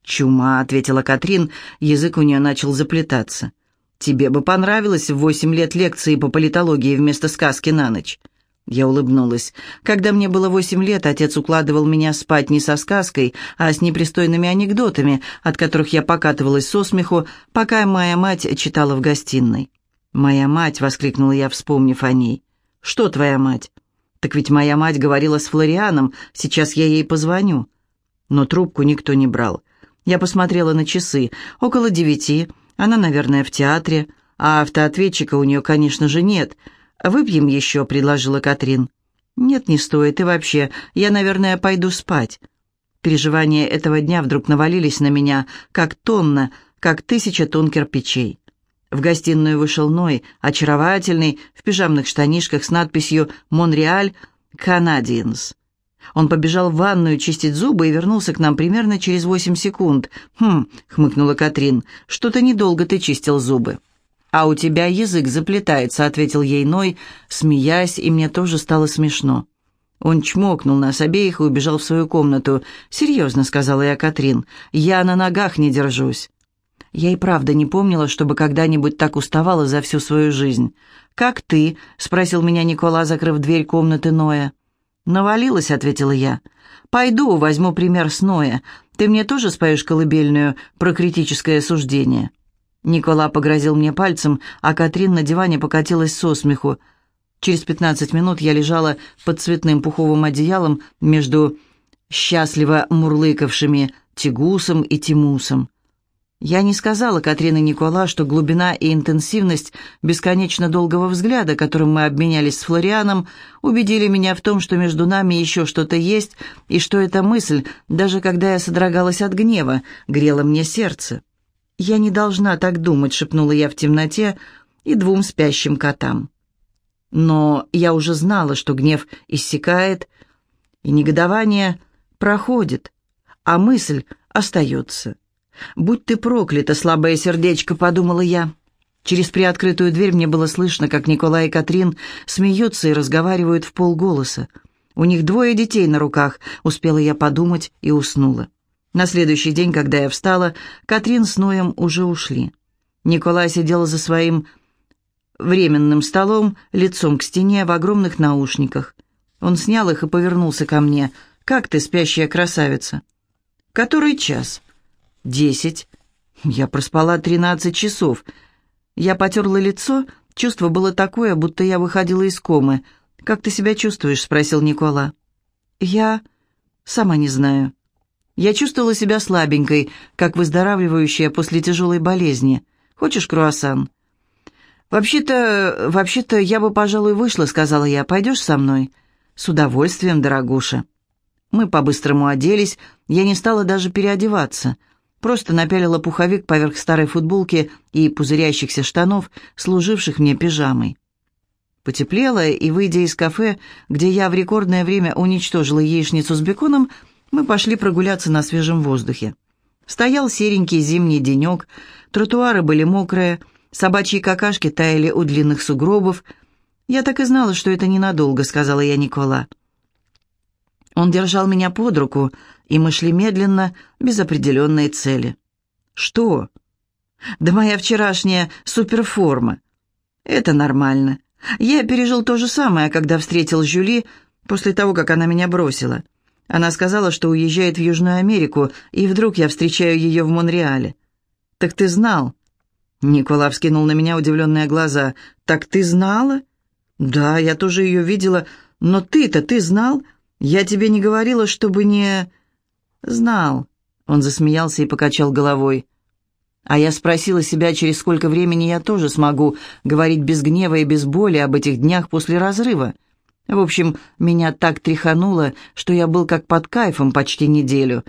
«Чума», — ответила Катрин, язык у нее начал заплетаться. Тебе бы понравилось в восемь лет лекции по политологии вместо сказки на ночь». Я улыбнулась. Когда мне было восемь лет, отец укладывал меня спать не со сказкой, а с непристойными анекдотами, от которых я покатывалась со смеху, пока моя мать читала в гостиной. «Моя мать!» — воскликнула я, вспомнив о ней. «Что твоя мать?» «Так ведь моя мать говорила с Флорианом, сейчас я ей позвоню». Но трубку никто не брал. Я посмотрела на часы. Около девяти. Она, наверное, в театре, а автоответчика у нее, конечно же, нет. «Выпьем еще», — предложила Катрин. «Нет, не стоит, и вообще, я, наверное, пойду спать». Переживания этого дня вдруг навалились на меня, как тонна, как тысяча тонн кирпичей. В гостиную вышел Ной, очаровательный, в пижамных штанишках с надписью «Монреаль Канадиенс». Он побежал в ванную чистить зубы и вернулся к нам примерно через восемь секунд. «Хм», — хмыкнула Катрин, — «что-то недолго ты чистил зубы». «А у тебя язык заплетается», — ответил ей Ной, смеясь, и мне тоже стало смешно. Он чмокнул нас обеих и убежал в свою комнату. «Серьезно», — сказала я Катрин, — «я на ногах не держусь». Я и правда не помнила, чтобы когда-нибудь так уставала за всю свою жизнь. «Как ты?» — спросил меня Никола, закрыв дверь комнаты Ноя. «Навалилась», — ответила я. «Пойду, возьму пример с Ноя. Ты мне тоже споешь колыбельную про критическое суждение?» Никола погрозил мне пальцем, а Катрин на диване покатилась со смеху. Через пятнадцать минут я лежала под цветным пуховым одеялом между счастливо мурлыкавшими Тигусом и Тимусом. Я не сказала Катрине Никола, что глубина и интенсивность бесконечно долгого взгляда, которым мы обменялись с Флорианом, убедили меня в том, что между нами еще что-то есть, и что эта мысль, даже когда я содрогалась от гнева, грела мне сердце. «Я не должна так думать», — шепнула я в темноте и двум спящим котам. Но я уже знала, что гнев иссякает, и негодование проходит, а мысль остается. «Будь ты проклята, слабое сердечко», — подумала я. Через приоткрытую дверь мне было слышно, как Николай и Катрин смеются и разговаривают в полголоса. У них двое детей на руках, успела я подумать и уснула. На следующий день, когда я встала, Катрин с Ноем уже ушли. Николай сидел за своим временным столом, лицом к стене, в огромных наушниках. Он снял их и повернулся ко мне. «Как ты, спящая красавица?» «Который час?» Десять. Я проспала тринадцать часов. Я потерла лицо, чувство было такое, будто я выходила из комы. «Как ты себя чувствуешь?» — спросил Никола. «Я... сама не знаю. Я чувствовала себя слабенькой, как выздоравливающая после тяжелой болезни. Хочешь круассан?» «Вообще-то... вообще-то я бы, пожалуй, вышла», — сказала я. «Пойдешь со мной?» «С удовольствием, дорогуша». Мы по-быстрому оделись, я не стала даже переодеваться — Просто напялила пуховик поверх старой футболки и пузырящихся штанов, служивших мне пижамой. Потеплело, и, выйдя из кафе, где я в рекордное время уничтожила яичницу с беконом, мы пошли прогуляться на свежем воздухе. Стоял серенький зимний денек, тротуары были мокрые, собачьи какашки таяли у длинных сугробов. «Я так и знала, что это ненадолго», — сказала я Никола. Он держал меня под руку, и мы шли медленно, без определенной цели. «Что?» «Да моя вчерашняя суперформа». «Это нормально. Я пережил то же самое, когда встретил Жюли после того, как она меня бросила. Она сказала, что уезжает в Южную Америку, и вдруг я встречаю ее в Монреале. Так ты знал?» Никола вскинул на меня удивленные глаза. «Так ты знала?» «Да, я тоже ее видела. Но ты-то, ты знал? Я тебе не говорила, чтобы не...» «Знал». Он засмеялся и покачал головой. А я спросила себя, через сколько времени я тоже смогу говорить без гнева и без боли об этих днях после разрыва. В общем, меня так тряхануло, что я был как под кайфом почти неделю.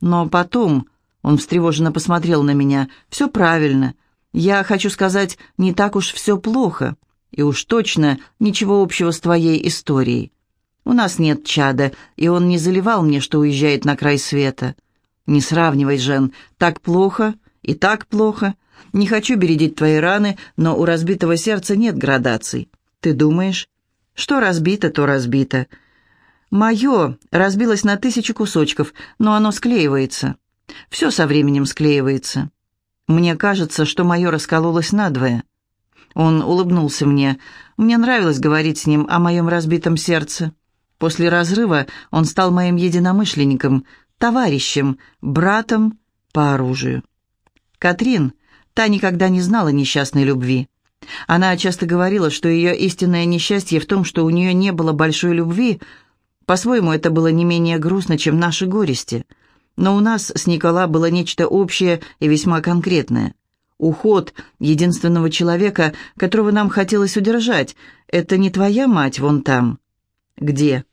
Но потом он встревоженно посмотрел на меня. «Все правильно. Я хочу сказать, не так уж все плохо. И уж точно ничего общего с твоей историей. У нас нет чада, и он не заливал мне, что уезжает на край света. Не сравнивай, Жен, так плохо и так плохо. Не хочу бередить твои раны, но у разбитого сердца нет градаций. Ты думаешь? Что разбито, то разбито. Мое разбилось на тысячу кусочков, но оно склеивается. Все со временем склеивается. Мне кажется, что мое раскололось надвое. Он улыбнулся мне. Мне нравилось говорить с ним о моем разбитом сердце. После разрыва он стал моим единомышленником, товарищем, братом по оружию. Катрин, та никогда не знала несчастной любви. Она часто говорила, что ее истинное несчастье в том, что у нее не было большой любви. По-своему, это было не менее грустно, чем наши горести. Но у нас с Никола было нечто общее и весьма конкретное. Уход единственного человека, которого нам хотелось удержать, это не твоя мать вон там. Где?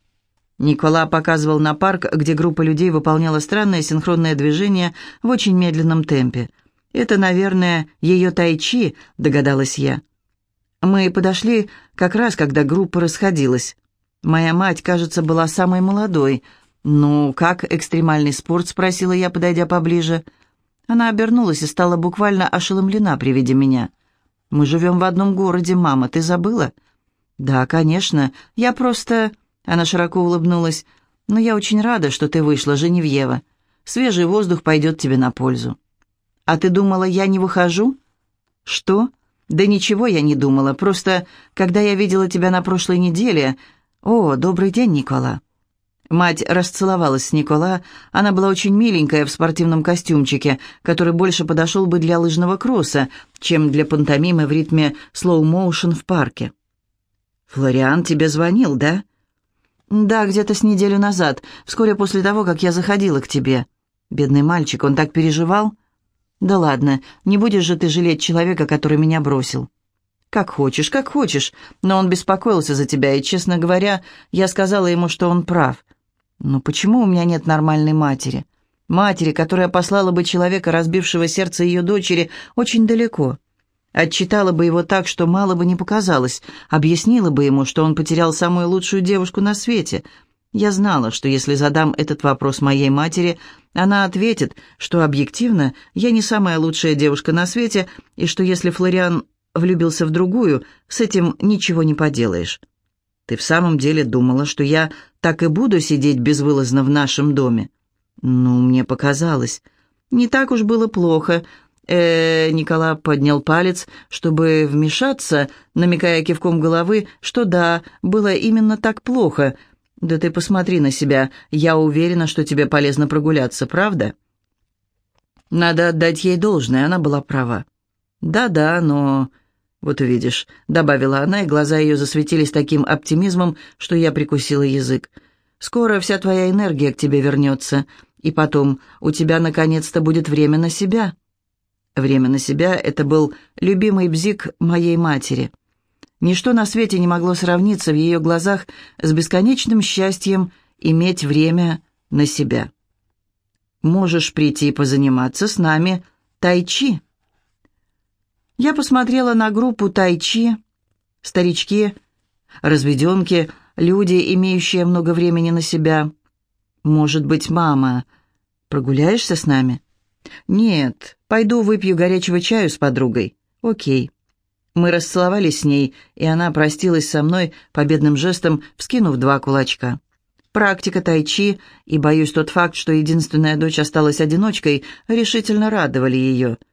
Никола показывал на парк, где группа людей выполняла странное синхронное движение в очень медленном темпе. «Это, наверное, ее тайчи», — догадалась я. Мы подошли как раз, когда группа расходилась. Моя мать, кажется, была самой молодой. «Ну, как экстремальный спорт?» — спросила я, подойдя поближе. Она обернулась и стала буквально ошеломлена при виде меня. «Мы живем в одном городе, мама, ты забыла?» «Да, конечно. Я просто...» Она широко улыбнулась. «Но я очень рада, что ты вышла, Женевьева. Свежий воздух пойдет тебе на пользу». «А ты думала, я не выхожу?» «Что?» «Да ничего я не думала. Просто, когда я видела тебя на прошлой неделе...» «О, добрый день, Никола». Мать расцеловалась с Никола. Она была очень миленькая в спортивном костюмчике, который больше подошел бы для лыжного кросса, чем для пантомимы в ритме слоу-моушен в парке. «Флориан тебе звонил, да?» «Да, где-то с неделю назад, вскоре после того, как я заходила к тебе». «Бедный мальчик, он так переживал?» «Да ладно, не будешь же ты жалеть человека, который меня бросил». «Как хочешь, как хочешь, но он беспокоился за тебя, и, честно говоря, я сказала ему, что он прав. Но почему у меня нет нормальной матери? Матери, которая послала бы человека, разбившего сердце ее дочери, очень далеко. Отчитала бы его так, что мало бы не показалось, объяснила бы ему, что он потерял самую лучшую девушку на свете. Я знала, что если задам этот вопрос моей матери, она ответит, что объективно я не самая лучшая девушка на свете, и что если Флориан влюбился в другую, с этим ничего не поделаешь. Ты в самом деле думала, что я так и буду сидеть безвылазно в нашем доме? Ну, мне показалось. Не так уж было плохо. Э, Никола поднял палец, чтобы вмешаться, намекая кивком головы, что да, было именно так плохо. Да ты посмотри на себя. Я уверена, что тебе полезно прогуляться, правда? Надо отдать ей должное, она была права. Да-да, но «Вот увидишь», — добавила она, и глаза ее засветились таким оптимизмом, что я прикусила язык. «Скоро вся твоя энергия к тебе вернется, и потом у тебя наконец-то будет время на себя». Время на себя — это был любимый бзик моей матери. Ничто на свете не могло сравниться в ее глазах с бесконечным счастьем иметь время на себя. «Можешь прийти позаниматься с нами тайчи», я посмотрела на группу тайчи, старички, разведенки, люди, имеющие много времени на себя. Может быть, мама, прогуляешься с нами? Нет, пойду выпью горячего чаю с подругой. Окей. Мы расцеловались с ней, и она простилась со мной победным жестом, вскинув два кулачка. Практика тайчи и, боюсь, тот факт, что единственная дочь осталась одиночкой, решительно радовали ее –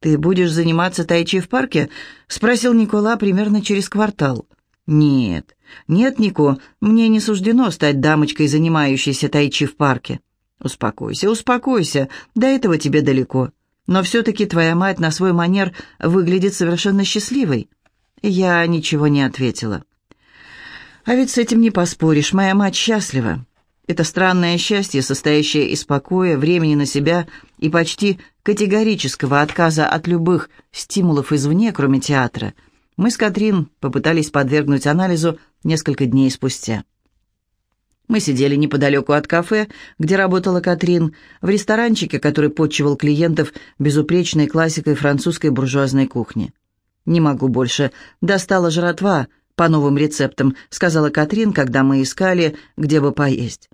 «Ты будешь заниматься тайчи в парке?» — спросил Никола примерно через квартал. «Нет, нет, Нико, мне не суждено стать дамочкой, занимающейся тайчи в парке». «Успокойся, успокойся, до этого тебе далеко. Но все-таки твоя мать на свой манер выглядит совершенно счастливой». Я ничего не ответила. «А ведь с этим не поспоришь, моя мать счастлива. Это странное счастье, состоящее из покоя, времени на себя и почти категорического отказа от любых стимулов извне, кроме театра, мы с Катрин попытались подвергнуть анализу несколько дней спустя. Мы сидели неподалеку от кафе, где работала Катрин, в ресторанчике, который подчивал клиентов безупречной классикой французской буржуазной кухни. «Не могу больше. Достала жратва по новым рецептам», — сказала Катрин, когда мы искали, где бы поесть.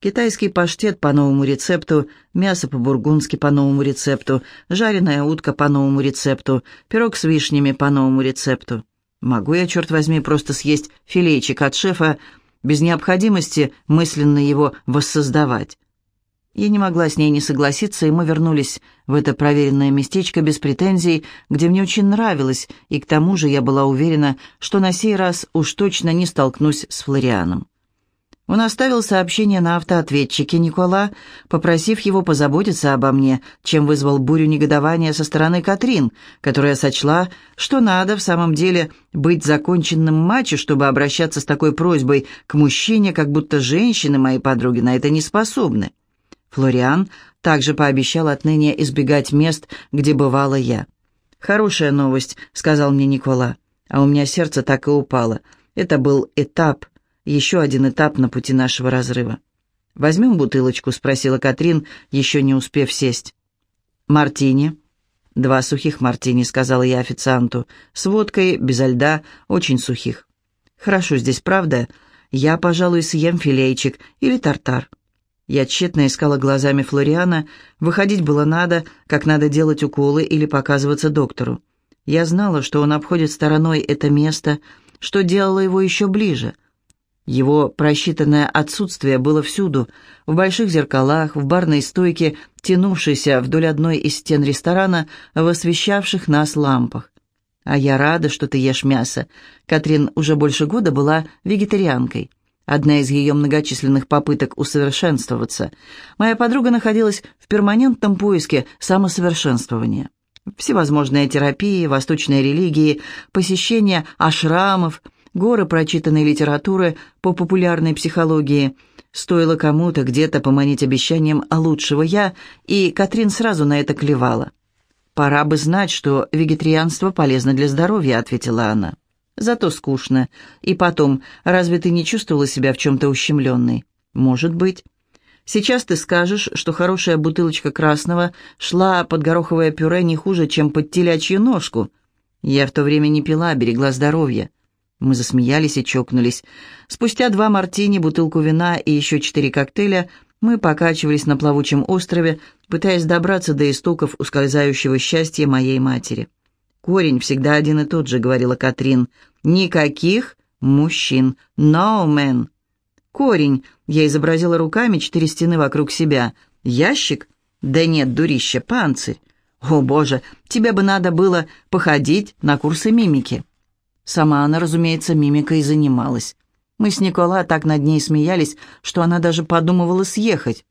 Китайский паштет по новому рецепту, мясо по-бургундски по новому рецепту, жареная утка по новому рецепту, пирог с вишнями по новому рецепту. Могу я, черт возьми, просто съесть филейчик от шефа без необходимости мысленно его воссоздавать? Я не могла с ней не согласиться, и мы вернулись в это проверенное местечко без претензий, где мне очень нравилось, и к тому же я была уверена, что на сей раз уж точно не столкнусь с Флорианом. Он оставил сообщение на автоответчике Никола, попросив его позаботиться обо мне, чем вызвал бурю негодования со стороны Катрин, которая сочла, что надо в самом деле быть законченным мачо, чтобы обращаться с такой просьбой к мужчине, как будто женщины, мои подруги, на это не способны. Флориан также пообещал отныне избегать мест, где бывала я. «Хорошая новость», — сказал мне Никола, а у меня сердце так и упало. Это был этап — еще один этап на пути нашего разрыва. «Возьмем бутылочку?» — спросила Катрин, еще не успев сесть. «Мартини». «Два сухих мартини», — сказала я официанту. «С водкой, безо льда, очень сухих». «Хорошо здесь, правда? Я, пожалуй, съем филейчик или тартар». Я тщетно искала глазами Флориана. Выходить было надо, как надо делать уколы или показываться доктору. Я знала, что он обходит стороной это место, что делало его еще ближе — Его просчитанное отсутствие было всюду, в больших зеркалах, в барной стойке, тянувшейся вдоль одной из стен ресторана, в освещавших нас лампах. «А я рада, что ты ешь мясо». Катрин уже больше года была вегетарианкой. Одна из ее многочисленных попыток усовершенствоваться. Моя подруга находилась в перманентном поиске самосовершенствования. Всевозможные терапии, восточные религии, посещение ашрамов, горы прочитанной литературы по популярной психологии. Стоило кому-то где-то поманить обещанием лучшего «я», и Катрин сразу на это клевала. «Пора бы знать, что вегетарианство полезно для здоровья», — ответила она. «Зато скучно. И потом, разве ты не чувствовала себя в чем-то ущемленной?» «Может быть. Сейчас ты скажешь, что хорошая бутылочка красного шла под гороховое пюре не хуже, чем под телячью ножку. Я в то время не пила, берегла здоровье». Мы засмеялись и чокнулись. Спустя два мартини, бутылку вина и еще четыре коктейля мы покачивались на плавучем острове, пытаясь добраться до истоков ускользающего счастья моей матери. «Корень всегда один и тот же», — говорила Катрин. «Никаких мужчин. No men». «Корень», — я изобразила руками четыре стены вокруг себя. «Ящик? Да нет, дурище, панцирь. О, боже, тебе бы надо было походить на курсы мимики». Сама она, разумеется, мимикой занималась. Мы с Никола так над ней смеялись, что она даже подумывала съехать.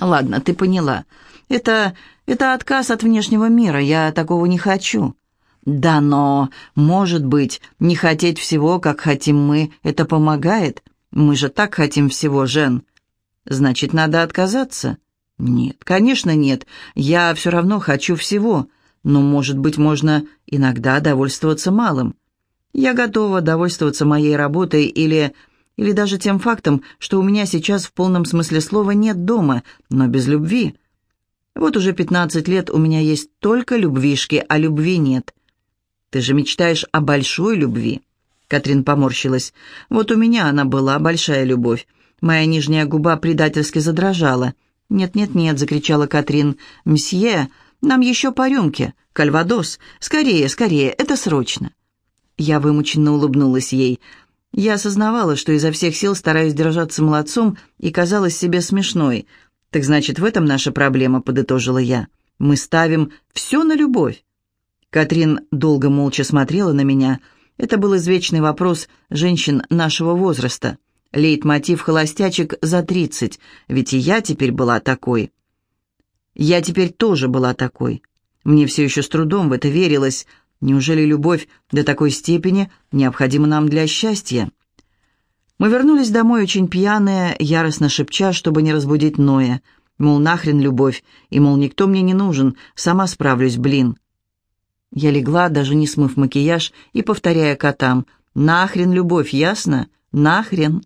«Ладно, ты поняла. Это... это отказ от внешнего мира. Я такого не хочу». «Да, но, может быть, не хотеть всего, как хотим мы, это помогает? Мы же так хотим всего, Жен». «Значит, надо отказаться?» «Нет, конечно нет. Я все равно хочу всего. Но, может быть, можно иногда довольствоваться малым. Я готова довольствоваться моей работой или... или даже тем фактом, что у меня сейчас в полном смысле слова нет дома, но без любви. Вот уже пятнадцать лет у меня есть только любвишки, а любви нет. Ты же мечтаешь о большой любви. Катрин поморщилась. Вот у меня она была, большая любовь. Моя нижняя губа предательски задрожала. «Нет-нет-нет», — закричала Катрин. «Мсье, нам еще по рюмке. Кальвадос. Скорее, скорее, это срочно». Я вымученно улыбнулась ей. Я осознавала, что изо всех сил стараюсь держаться молодцом и казалась себе смешной. «Так значит, в этом наша проблема», — подытожила я. «Мы ставим все на любовь». Катрин долго молча смотрела на меня. Это был извечный вопрос женщин нашего возраста. Лейтмотив холостячек за тридцать, ведь и я теперь была такой. Я теперь тоже была такой. Мне все еще с трудом в это верилось, Неужели любовь до такой степени необходима нам для счастья? Мы вернулись домой очень пьяные, яростно шепча, чтобы не разбудить Ноя. Мол, нахрен любовь, и, мол, никто мне не нужен, сама справлюсь, блин. Я легла, даже не смыв макияж, и повторяя котам, «Нахрен любовь, ясно? Нахрен!»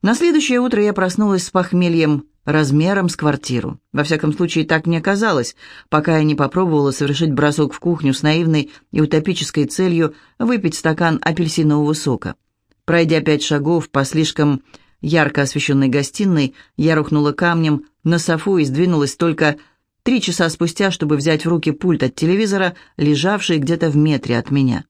На следующее утро я проснулась с похмельем размером с квартиру. Во всяком случае, так мне казалось, пока я не попробовала совершить бросок в кухню с наивной и утопической целью выпить стакан апельсинового сока. Пройдя пять шагов по слишком ярко освещенной гостиной, я рухнула камнем на софу и сдвинулась только три часа спустя, чтобы взять в руки пульт от телевизора, лежавший где-то в метре от меня.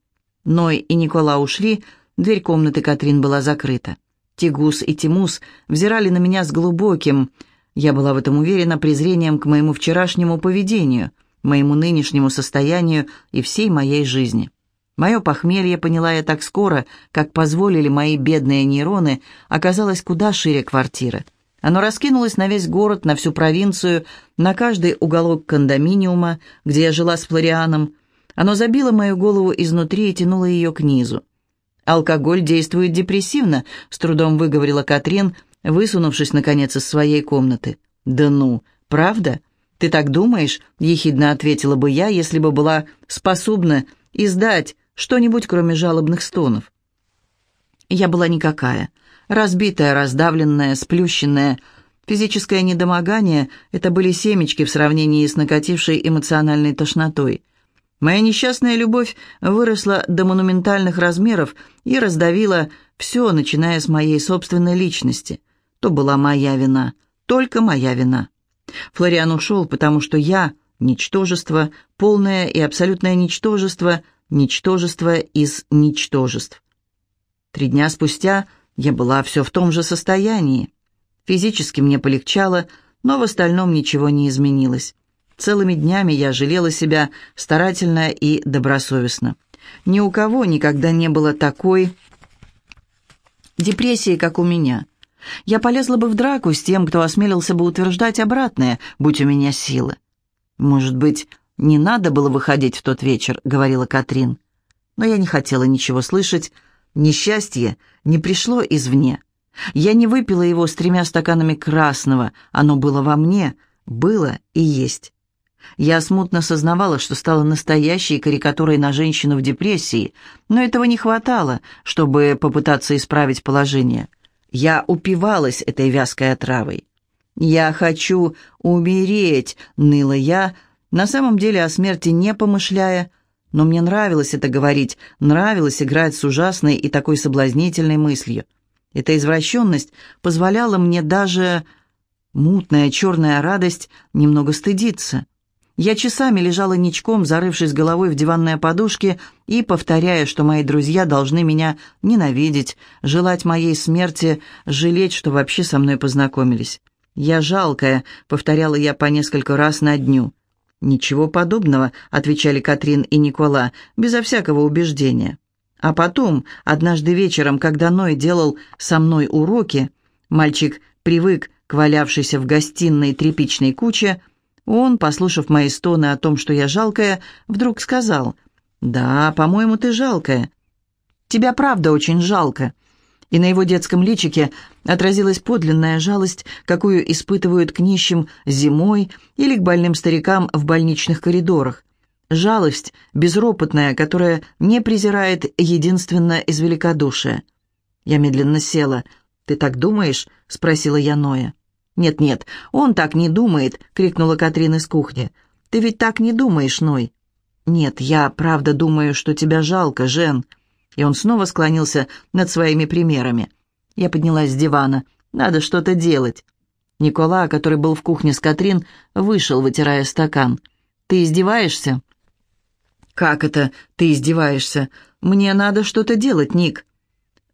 Ной и Никола ушли, дверь комнаты Катрин была закрыта. Тигус и Тимус взирали на меня с глубоким, я была в этом уверена, презрением к моему вчерашнему поведению, моему нынешнему состоянию и всей моей жизни. Мое похмелье, поняла я так скоро, как позволили мои бедные нейроны, оказалось куда шире квартиры. Оно раскинулось на весь город, на всю провинцию, на каждый уголок кондоминиума, где я жила с Флорианом. Оно забило мою голову изнутри и тянуло ее к низу. «Алкоголь действует депрессивно», — с трудом выговорила Катрин, высунувшись, наконец, из своей комнаты. «Да ну, правда? Ты так думаешь?» — ехидно ответила бы я, если бы была способна издать что-нибудь, кроме жалобных стонов. Я была никакая. Разбитая, раздавленная, сплющенная. Физическое недомогание — это были семечки в сравнении с накатившей эмоциональной тошнотой. Моя несчастная любовь выросла до монументальных размеров и раздавила все, начиная с моей собственной личности. То была моя вина, только моя вина. Флориан ушел, потому что я — ничтожество, полное и абсолютное ничтожество, ничтожество из ничтожеств. Три дня спустя Я была все в том же состоянии. Физически мне полегчало, но в остальном ничего не изменилось. Целыми днями я жалела себя старательно и добросовестно. Ни у кого никогда не было такой депрессии, как у меня. Я полезла бы в драку с тем, кто осмелился бы утверждать обратное, будь у меня силы. «Может быть, не надо было выходить в тот вечер», — говорила Катрин. Но я не хотела ничего слышать. Несчастье не пришло извне. Я не выпила его с тремя стаканами красного. Оно было во мне, было и есть. Я смутно сознавала, что стала настоящей карикатурой на женщину в депрессии, но этого не хватало, чтобы попытаться исправить положение. Я упивалась этой вязкой отравой. «Я хочу умереть», — ныла я, на самом деле о смерти не помышляя, но мне нравилось это говорить, нравилось играть с ужасной и такой соблазнительной мыслью. Эта извращенность позволяла мне даже мутная черная радость немного стыдиться. Я часами лежала ничком, зарывшись головой в диванные подушки и повторяя, что мои друзья должны меня ненавидеть, желать моей смерти, жалеть, что вообще со мной познакомились. «Я жалкая», — повторяла я по несколько раз на дню. «Ничего подобного», — отвечали Катрин и Никола, безо всякого убеждения. А потом, однажды вечером, когда Ной делал со мной уроки, мальчик привык к валявшейся в гостиной тряпичной куче, он, послушав мои стоны о том, что я жалкая, вдруг сказал, «Да, по-моему, ты жалкая. Тебя правда очень жалко». И на его детском личике отразилась подлинная жалость, какую испытывают к нищим зимой или к больным старикам в больничных коридорах. Жалость, безропотная, которая не презирает единственно из великодушия. Я медленно села. «Ты так думаешь?» — спросила я Ноя. «Нет-нет, он так не думает!» — крикнула Катрин из кухни. «Ты ведь так не думаешь, Ной!» «Нет, я правда думаю, что тебя жалко, Жен!» И он снова склонился над своими примерами. Я поднялась с дивана. «Надо что-то делать!» Никола, который был в кухне с Катрин, вышел, вытирая стакан. «Ты издеваешься?» «Как это ты издеваешься? Мне надо что-то делать, Ник!»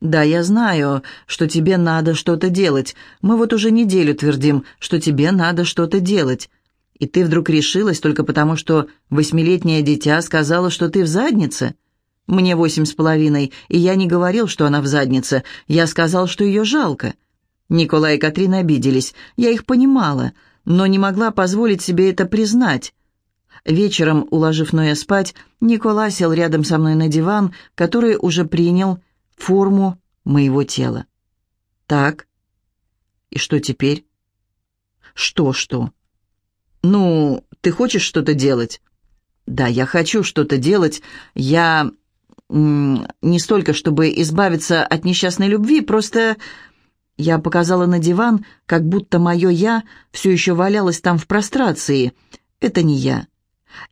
«Да, я знаю, что тебе надо что-то делать. Мы вот уже неделю твердим, что тебе надо что-то делать. И ты вдруг решилась только потому, что восьмилетнее дитя сказала, что ты в заднице?» «Мне восемь с половиной, и я не говорил, что она в заднице. Я сказал, что ее жалко». Николай и Катрин обиделись. Я их понимала, но не могла позволить себе это признать. Вечером, уложив Ноя спать, Никола сел рядом со мной на диван, который уже принял форму моего тела. Так. И что теперь? Что-что? Ну, ты хочешь что-то делать? Да, я хочу что-то делать. Я не столько, чтобы избавиться от несчастной любви, просто я показала на диван, как будто мое «я» все еще валялось там в прострации. Это не я.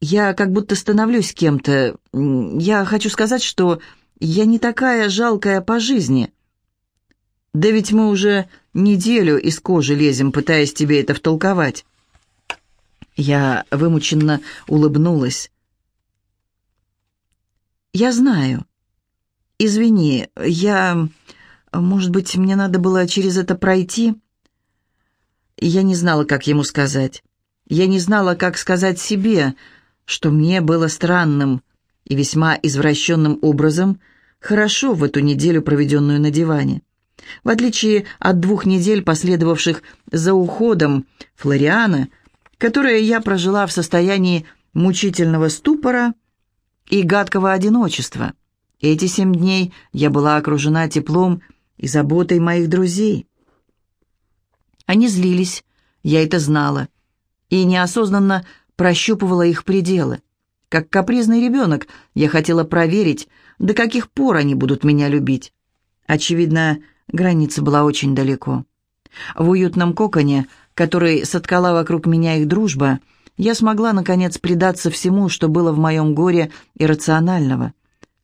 Я как будто становлюсь кем-то. Я хочу сказать, что я не такая жалкая по жизни. Да ведь мы уже неделю из кожи лезем, пытаясь тебе это втолковать. Я вымученно улыбнулась. Я знаю. Извини, я... Может быть, мне надо было через это пройти? Я не знала, как ему сказать. Я не знала, как сказать себе, что мне было странным и весьма извращенным образом хорошо в эту неделю, проведенную на диване. В отличие от двух недель, последовавших за уходом Флориана, которые я прожила в состоянии мучительного ступора и гадкого одиночества. Эти семь дней я была окружена теплом и заботой моих друзей. Они злились, я это знала, и неосознанно прощупывала их пределы. Как капризный ребенок, я хотела проверить, до каких пор они будут меня любить. Очевидно, граница была очень далеко. В уютном коконе, который соткала вокруг меня их дружба, я смогла, наконец, предаться всему, что было в моем горе иррационального.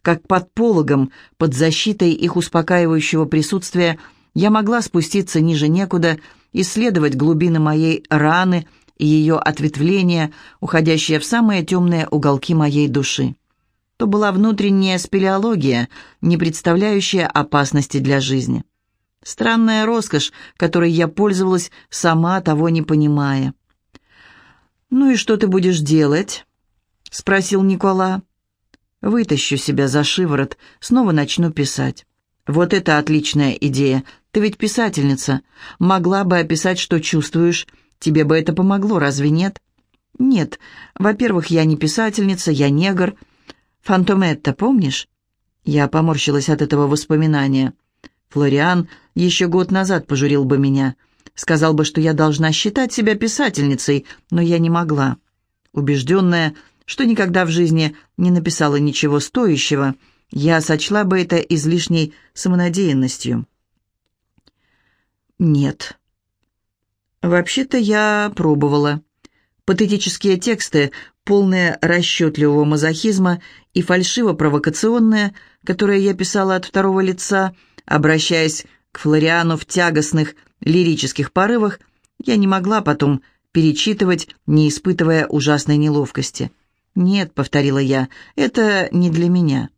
Как под пологом, под защитой их успокаивающего присутствия, я могла спуститься ниже некуда, исследовать глубины моей раны — и ее ответвления, уходящие в самые темные уголки моей души. То была внутренняя спелеология, не представляющая опасности для жизни. Странная роскошь, которой я пользовалась, сама того не понимая. «Ну и что ты будешь делать?» — спросил Никола. «Вытащу себя за шиворот, снова начну писать». «Вот это отличная идея. Ты ведь писательница. Могла бы описать, что чувствуешь. Тебе бы это помогло, разве нет?» «Нет. Во-первых, я не писательница, я негр. Фантометта, помнишь?» Я поморщилась от этого воспоминания. Флориан еще год назад пожурил бы меня. Сказал бы, что я должна считать себя писательницей, но я не могла. Убежденная, что никогда в жизни не написала ничего стоящего, я сочла бы это излишней самонадеянностью. Нет. Вообще-то я пробовала. Патетические тексты, полные расчетливого мазохизма и фальшиво-провокационные, которые я писала от второго лица, обращаясь к Флориану в тягостных лирических порывах, я не могла потом перечитывать, не испытывая ужасной неловкости. «Нет», — повторила я, — «это не для меня».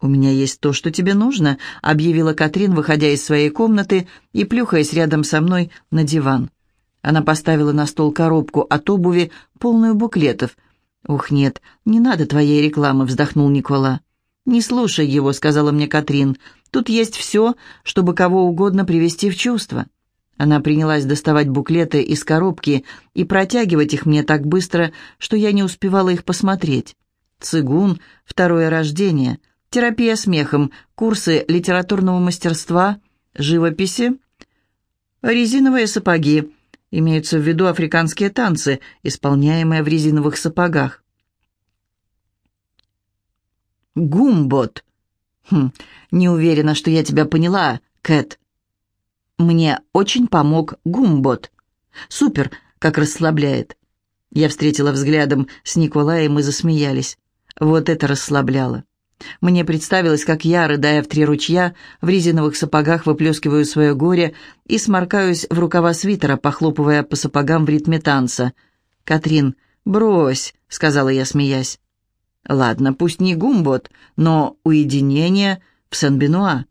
«У меня есть то, что тебе нужно», — объявила Катрин, выходя из своей комнаты и плюхаясь рядом со мной на диван. Она поставила на стол коробку от обуви, полную буклетов. «Ух, нет, не надо твоей рекламы», — вздохнул Никола. «Не слушай его», — сказала мне Катрин. «Тут есть все, чтобы кого угодно привести в чувство». Она принялась доставать буклеты из коробки и протягивать их мне так быстро, что я не успевала их посмотреть. «Цигун», «Второе рождение», «Терапия смехом», курсы литературного мастерства, живописи, резиновые сапоги, имеются в виду африканские танцы, исполняемые в резиновых сапогах. Гумбот. Хм, не уверена, что я тебя поняла, Кэт. Мне очень помог Гумбот. Супер, как расслабляет. Я встретила взглядом с Николаем и засмеялись. Вот это расслабляло. Мне представилось, как я, рыдая в три ручья, в резиновых сапогах выплескиваю свое горе и сморкаюсь в рукава свитера, похлопывая по сапогам в ритме танца. «Катрин, брось», — сказала я, смеясь. Ладно, пусть не Гумбот, но уединение в Сен-Бенуа.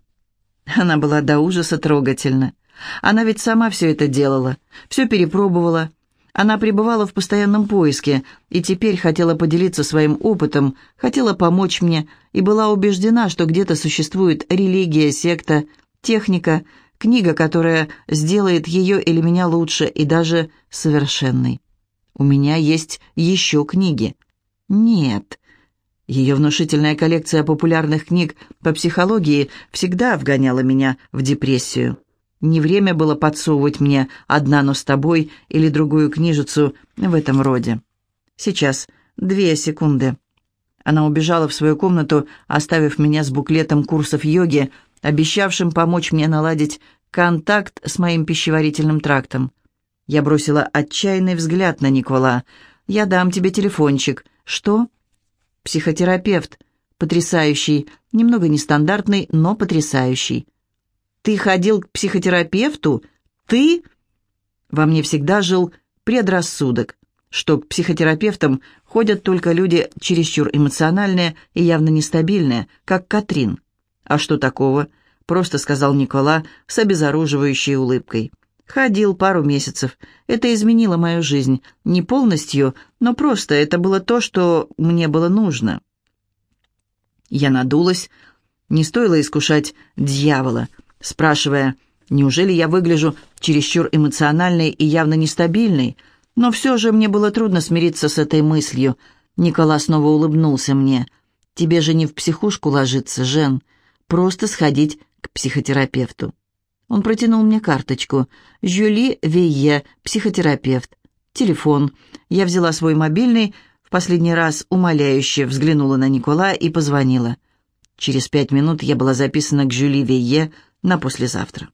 Она была до ужаса трогательна. Она ведь сама все это делала, все перепробовала. Она пребывала в постоянном поиске и теперь хотела поделиться своим опытом, хотела помочь мне и была убеждена, что где-то существует религия, секта, техника, книга, которая сделает ее или меня лучше и даже совершенной. У меня есть еще книги. Нет, ее внушительная коллекция популярных книг по психологии всегда вгоняла меня в депрессию. Не время было подсовывать мне «одна, но с тобой» или другую книжицу в этом роде. Сейчас, две секунды. Она убежала в свою комнату, оставив меня с буклетом курсов йоги, обещавшим помочь мне наладить контакт с моим пищеварительным трактом. Я бросила отчаянный взгляд на Никола. «Я дам тебе телефончик». «Что?» Психотерапевт. Потрясающий. Немного нестандартный, но потрясающий. Ты ходил к психотерапевту? Ты? Во мне всегда жил предрассудок, что к психотерапевтам ходят только люди чересчур эмоциональные и явно нестабильные, как Катрин. А что такого? Просто сказал Никола с обезоруживающей улыбкой. Ходил пару месяцев. Это изменило мою жизнь. Не полностью, но просто это было то, что мне было нужно. Я надулась. Не стоило искушать дьявола, спрашивая, неужели я выгляжу чересчур эмоциональной и явно нестабильной. Но все же мне было трудно смириться с этой мыслью. Никола снова улыбнулся мне. «Тебе же не в психушку ложиться, Жен. Просто сходить к психотерапевту». Он протянул мне карточку. «Жюли Вейе, психотерапевт. Телефон». Я взяла свой мобильный, в последний раз умоляюще взглянула на Никола и позвонила. Через пять минут я была записана к Жюли Вейе на послезавтра.